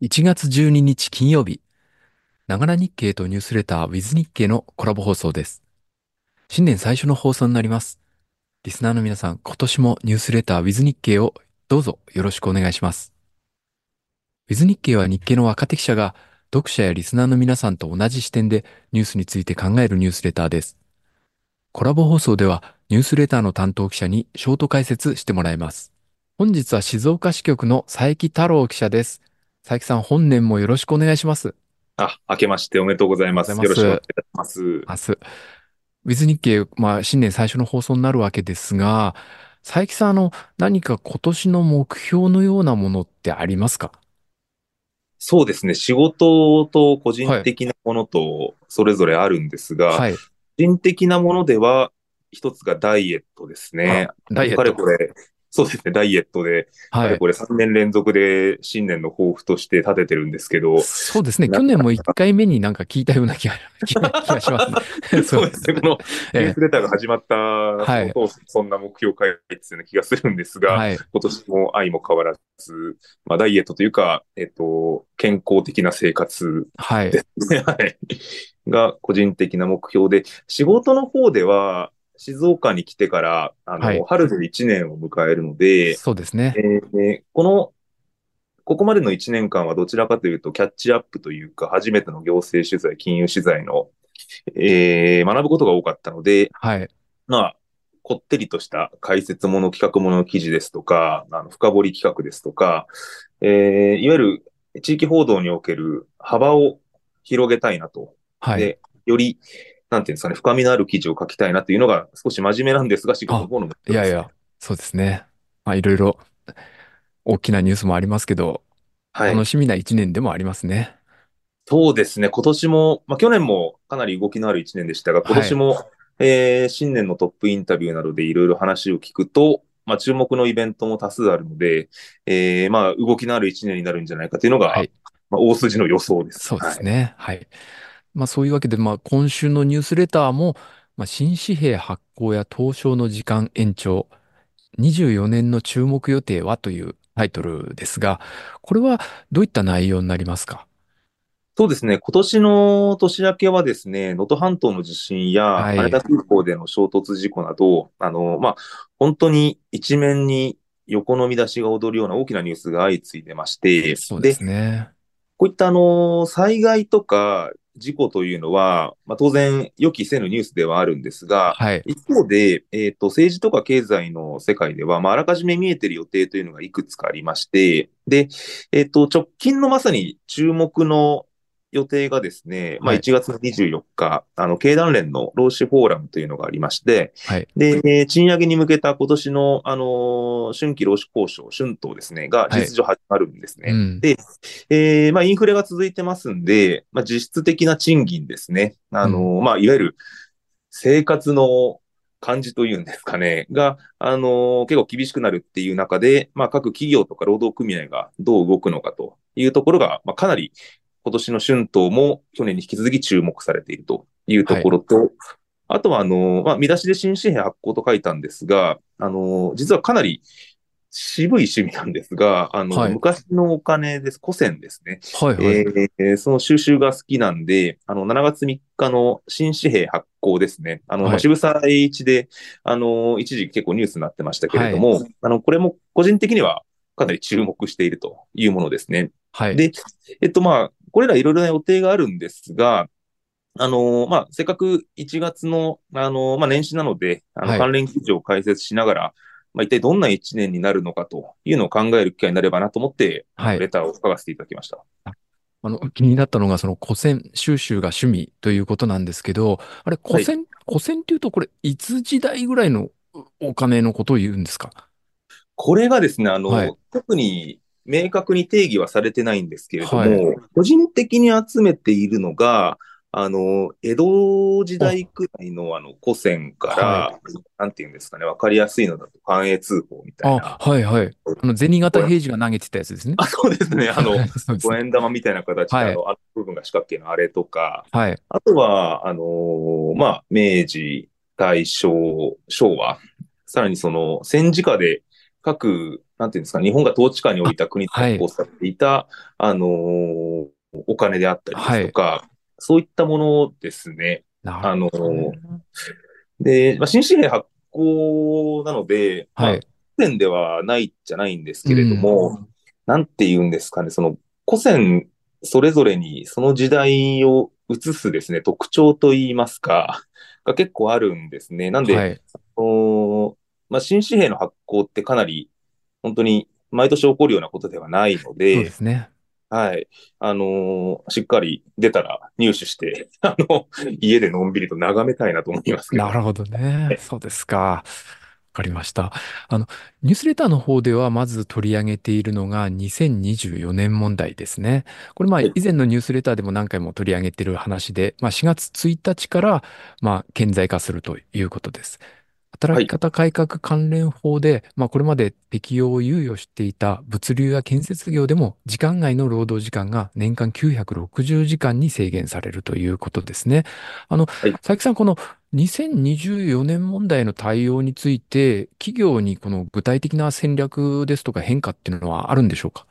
1月12日金曜日、ながら日経とニュースレター with 日経のコラボ放送です。新年最初の放送になります。リスナーの皆さん、今年もニュースレター with 日経をどうぞよろしくお願いします。with 日経は日経の若手記者が読者やリスナーの皆さんと同じ視点でニュースについて考えるニュースレターです。コラボ放送ではニュースレターの担当記者にショート解説してもらいます。本日は静岡支局の佐伯太郎記者です。佐伯さん、本年もよろしくお願いします。あ、明けましておめでとうございます。おめでとうございよろしくお願いします。明日。ウィズ日経、まあ、新年最初の放送になるわけですが、佐伯さん、あの、何か今年の目標のようなものってありますか？そうですね。仕事と個人的なものとそれぞれあるんですが、はい。個人的なものでは、一つがダイエットですね。あダイエットかれこれ、そうですね。ダイエットで、かはい。れこれ3年連続で新年の抱負として立ててるんですけど、そうですね。去年も1回目になんか聞いたような気が気がしますね。そうですね。この ニューえスレターが始まった、はいそんな目標を書いてたような気がするんですが、えはい。今年も愛も変わらず、まあ、ダイエットというか、えっと、健康的な生活はい。ですね。はい。が個人的な目標で、仕事の方では、静岡に来てから、あの、はい春で1年を迎えるので、そうですね。えーこの、ここまでの1年間はどちらかというと、キャッチアップというか、初めての行政取材、金融取材の、えー学ぶことが多かったので、はい。まあ、こってりとした解説もの、企画もの記事ですとか、あの深掘り企画ですとか、えーいわゆる地域報道における幅を広げたいなと。はい。で、より、なんていうんですかね、深みのある記事を書きたいなというのが少し真面目なんですが、仕事の方の目いやいや、そうですね。まあ、いろいろ大きなニュースもありますけど、はい。楽しみな一年でもありますね。そうですね、今年も、まあ去年もかなり動きのある1年でしたが、今年も、えー新年のトップインタビューなどでいろいろ話を聞くと、まあ注目のイベントも多数あるので、えーまあ動きのある1年になるんじゃないかというのが、はい。まあ大筋の予想です。そうですね。はい。まあそういうわけで、まあ今週のニュースレターも、まあ、新紙幣発行や東証の時間延長、24年の注目予定はというタイトルですが、これはどういった内容になりますか？そうですね。今年の年明けはですね、能登半島の地震や、はい羽田空港での衝突事故など、あの、まあ、本当に一面に横の見出しが踊るような大きなニュースが相次いでまして、そうですね。こういったあの、災害とか事故というのは、まあ、当然予期せぬニュースではあるんですが、はい。一方で、えっと、政治とか経済の世界では、まあ、あらかじめ見えている予定というのがいくつかありまして、で、えっと、直近のまさに注目の予定がですね、まあ、はい1月の24日、あの、経団連の労使フォーラムというのがありまして、はい。で、えー賃上げに向けた今年の、あのー春季労使交渉、春闘ですね、がはい実情始まるんですね。うん。で、えーまあ、インフレが続いてますんで、まあ、実質的な賃金ですね。あの、まあ、いわゆる生活の感じというんですかね、が、あの、結構厳しくなるっていう中で、まあ、各企業とか労働組合がどう動くのかというところが、まあ、かなり今年の春闘も去年に引き続き注目されているというところと、あとは、あの、まあ、見出しで新紙幣発行と書いたんですが、あの、実はかなり渋い趣味なんですが、あの、はい昔のお金です、古銭ですね。はい。はい。えーその収集が好きなんで、あの、7月3日の新紙幣発行ですね。あの、はいまあ渋沢栄一で、あの、一時期結構ニュースになってましたけれども、あの、これも個人的にはかなり注目しているというものですね。はい。で、えっと、まあ、これらいろいろな予定があるんですが、あのまあ、せっかく1月の、あのまあ、年始なので、あはい。の関連記事を解説しながら、まあ、一体どんな1年になるのかというのを考える機会になればなと思って、はい。レターを書かせていただきました。あの、気になったのが、その古銭収集が趣味ということなんですけど、あれ、古銭、古銭っていうと、これ、いつ時代ぐらいのお金のことを言うんですか？これがですね、あの、はい。特に明確に定義はされてないんですけれども、はい個人的に集めているのが、あの、江戸時代くらいのあの古銭から、はなんていうんですかね、わかりやすいのだと関営通報みたいな。あ、はいはい。あの、銭形平次が投げてたやつですね。あ、そうですね。あの。五円玉みたいな形で、はいあの、あの部分が四角形のあれとか、はい。あとは、あのーまあ、明治、大正、昭和、さらにその戦時下で各、なんていうんですか、日本が統治下に置あ、いた国ではい。発行されていた、あのーお金であったりではい。すとか、そういったものですね。なるあのほどね。ーで、まあ、新紙幣発行なので、まあ、はい。古典ではないじゃないんですけれどうん。も、なんて言うんですかね、その古銭それぞれにその時代を映すですね、特徴といいますか、が結構あるんですね。なんで、はい。おまあ、新紙幣の発行ってかなり本当に毎年起こるようなことではないのそうでで、すね。はい。あのーしっかり出たら入手して、あの、家でのんびりと眺めたいなと思いますけど。なるほどね。そうですか。わかりました。あの、ニュースレターの方ではまず取り上げているのが2024年問題ですね。これまあ以はい。前のニュースレターでも何回も取り上げている話で、まあ4月1日からまあ顕在化するということです。働きはい。方改革関連法で、まあ、これまで適用を猶予していた物流や建設業でも時間外の労働時間が年間960時間に制限されるということですね。あの、はい。佐伯さん、この2024年問題の対応について、企業にこの具体的な戦略ですとか変化っていうのはあるんでしょうか？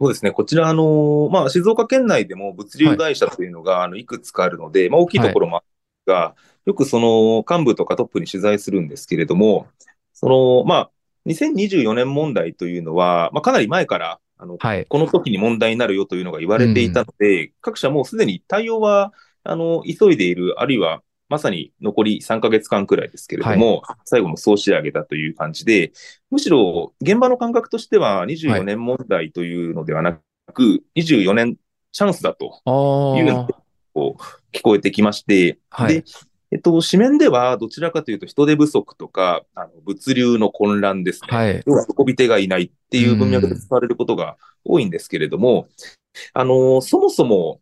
そうですね。こちら、あの、まあ、静岡県内でも物はい。流会社というのが、あの、いくつかあるので、まあ、大きいはい。ところもあるが、よくその幹部とかトップに取材するんですけれども、その、まあ、2024年問題というのは、まあ、かなり前から、あの、はい。この時に問題になるよというのが言われていたうん。ので、各社もうすでに対応は、あの、急いでいる、あるいは、まさに残り3ヶ月間くらいですけれどはい。も、最後の総仕上げたという感じで、むしろ現場の感覚としては24はい。年問題というのではなく、24年チャンスだとあいうこう聞こえてきまして、で、はい。えっと、紙面ではどちらかというと人手不足とか、あの物流の混乱ですね。はい。要は運び手がいないってういう文脈で使ん。われることが多いんですけれども、あの、そもそも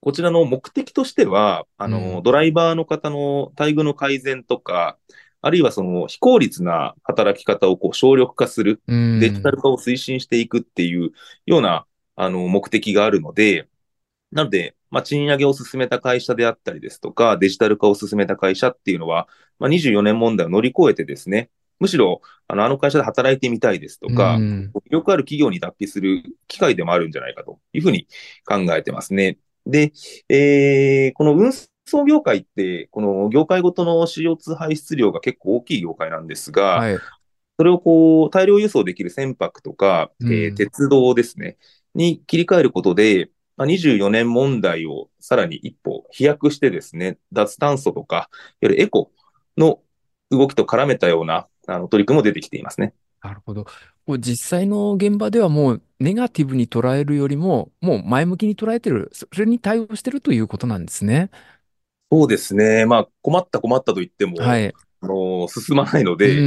こちらの目的としては、あの、うん。ドライバーの方の待遇の改善とか、あるいはその非効率な働き方をこう省力化する、うデジタルん。化を推進していくっていうような、あの、目的があるので、なので、まあ、賃上げを進めた会社であったりですとか、デジタル化を進めた会社っていうのは、まあ、24年問題を乗り越えてですね、むしろ、あの、あの会社で働いてみたいですとうか、ん。魅力ある企業に脱皮する機会でもあるんじゃないかというふうに考えてますね。で、えーこの運送業界って、この業界ごとの CO2 排出量が結構大きい業界なんですが、はい。それをこう、大量輸送できる船舶とか、えーうん。鉄道ですね、に切り替えることで、まあ、24年問題をさらに一歩飛躍してですね、脱炭素とか、いわゆるエコの動きと絡めたようなあの取り組みも出てきていますね。なるほど。こう実際の現場ではもうネガティブに捉えるよりも、もう前向きに捉えてる、それに対応してるということなんですね。そうですね。まあ、困った困ったと言っても、はい。あの、進まないのうで、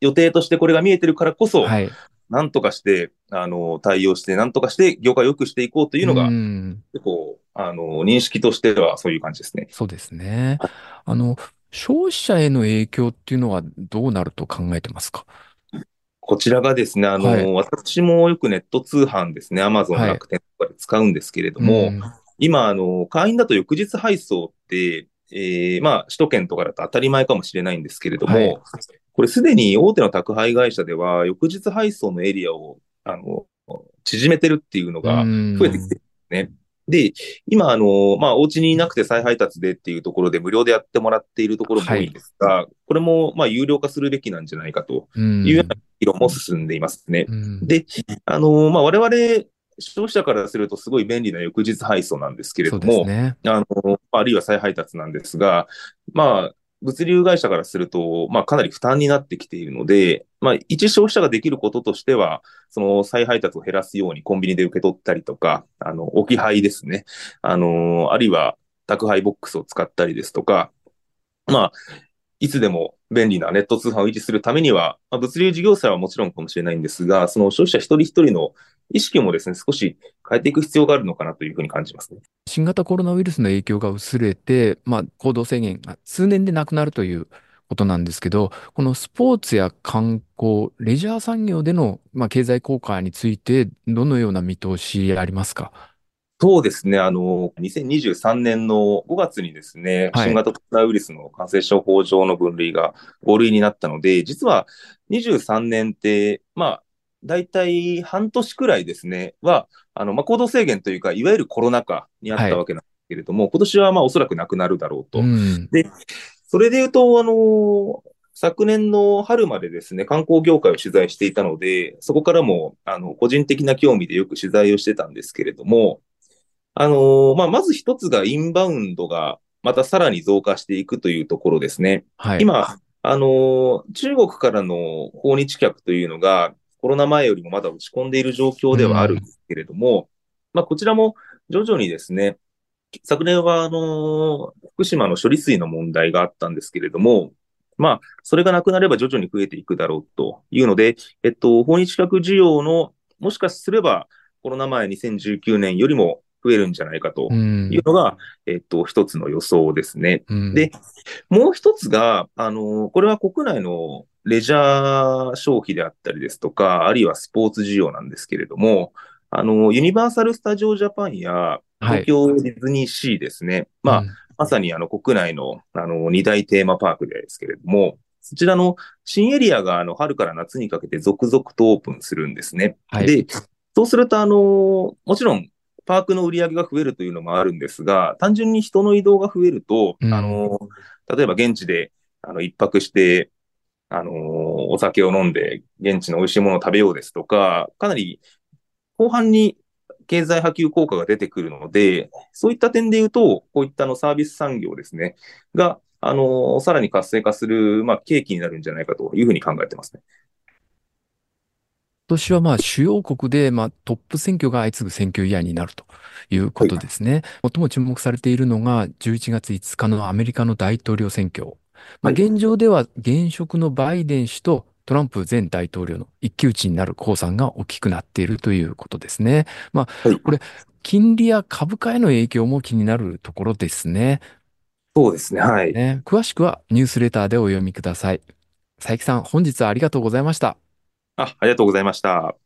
予定としてこれが見えてるからこそ、はい。なんとかして、あの、対応して、なんとかして業界を良くしていこうというのが、ん。結構、あの、認識としてはそういう感じですね。そうですね。あの、消費者への影響っていうのはどうなると考えてますか？こちらがですね、あはい。の、私もよくネット通販ですね、アマゾン、はい。楽天とかで使うんですけれどうも、ん。今、あの、会員だと翌日配送って、えー、まあ、首都圏とかだと当たり前かもしれないんですけれどはい。も、これすでに大手の宅配会社では、翌日配送のエリアを、あの、縮めてるっていうのが増えてきてん。るんですね。で、今、あの、まあ、お家にいなくて再配達でっていうところで無料でやってもらっているところもはい。多いんですが、これも、まあ、有料化するべきなんじゃないかとういうようなん。議論も進んでいますね。うん。で、あの、まあ、我々、消費者からするとすごい便利な翌日配送なんですけれども、ね。あの、あるいは再配達なんですが、まあ、物流会社からすると、まあ、かなり負担になってきているので、まあ、一消費者ができることとしては、その再配達を減らすようにコンビニで受け取ったりとか、あの、置き配ですね。あの、あるいは宅配ボックスを使ったりですとか、まあ、いつでも便利なネット通販を維持するためには、まあ、物流事業者はもちろんかもしれないんですが、その消費者一人一人の意識もですね、少し変えていく必要があるのかなというふうに感じますね。新型コロナウイルスの影響が薄れて、まあ、行動制限が数年でなくなるということなんですけど、このスポーツや観光、レジャー産業での、まあ、経済効果について、どのような見通しありますか？そうですね。あの、2023年の5月にですね、はい。新型コロナウイルスの感染症法上の分類が5類になったので、実は23年って、まあ、大体半年くらいですね、は、あの、まあ、行動制限というか、いわゆるコロナ禍にあっはい。たわけなんですけれども、今年はまあおそらくなくなるだろううと。ん。で、それで言うと、あの、昨年の春までですね、観光業界を取材していたので、そこからも、あの、個人的な興味でよく取材をしてたんですけれども、あのーまあ、まず一つがインバウンドがまたさらに増加していくというところですね。はい。今、あのー中国からの訪日客というのがコロナ前よりもまだ落ち込んでいる状況うではあるんでん。すけれども、まあ、こちらも徐々にですね、昨年は、あのー福島の処理水の問題があったんですけれども、まあ、それがなくなれば徐々に増えていくだろうというので、えっと、訪日客需要の、もしかすればコロナ前2019年よりも増えるんじゃないかうというん。のが、えっと、一つの予想ですね。で、うん。もう一つが、あの、これは国内のレジャー消費であったりですとか、あるいはスポーツ需要なんですけれども、あの、ユニバーサル・スタジオ・ジャパンやはい。東京ディズニーシーですね。まあ、うん。まさにあの国内のあの二大テーマパークですけれども、そちらの新エリアがあの春から夏にかけて続々とオープンするんですね。はい。で、そうするとあの、もちろんパークの売り上げが増えるというのもあるんですが、単純に人の移動が増えると、うん。あの、例えば現地であの一泊して、あの、お酒を飲んで現地の美味しいものを食べようですとか、かなり後半に経済波及効果が出てくるので、そういった点で言うと、こういったのサービス産業ですね、が、あの、さらに活性化する、まあ、契機になるんじゃないかというふうに考えてますね。今年はまあ主要国でまあトップ選挙が相次ぐ選挙イヤーになるというこはい。とですね。最も注目されているのが11月5日のアメリカの大統領選挙。まあ、はい。現状では現職のバイデン氏とトランプ前大統領の一騎打ちになる公算が大きくなっているということですね。まあ、はい。これ、金利や株価への影響も気になるところですね。そうですね。はい。ね、詳しくはニュースレターでお読みください。佐伯さん、本日はありがとうございました。あ、ありがとうございました。